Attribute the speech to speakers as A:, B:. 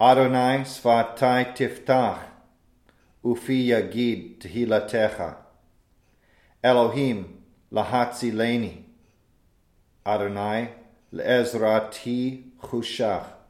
A: אדוני שפתי תפתח, ופי יגיד תהילתך. אלוהים להצילני. אדוני לעזרתי חושך.